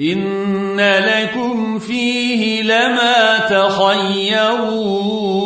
إن لكم فيه لما تخيرون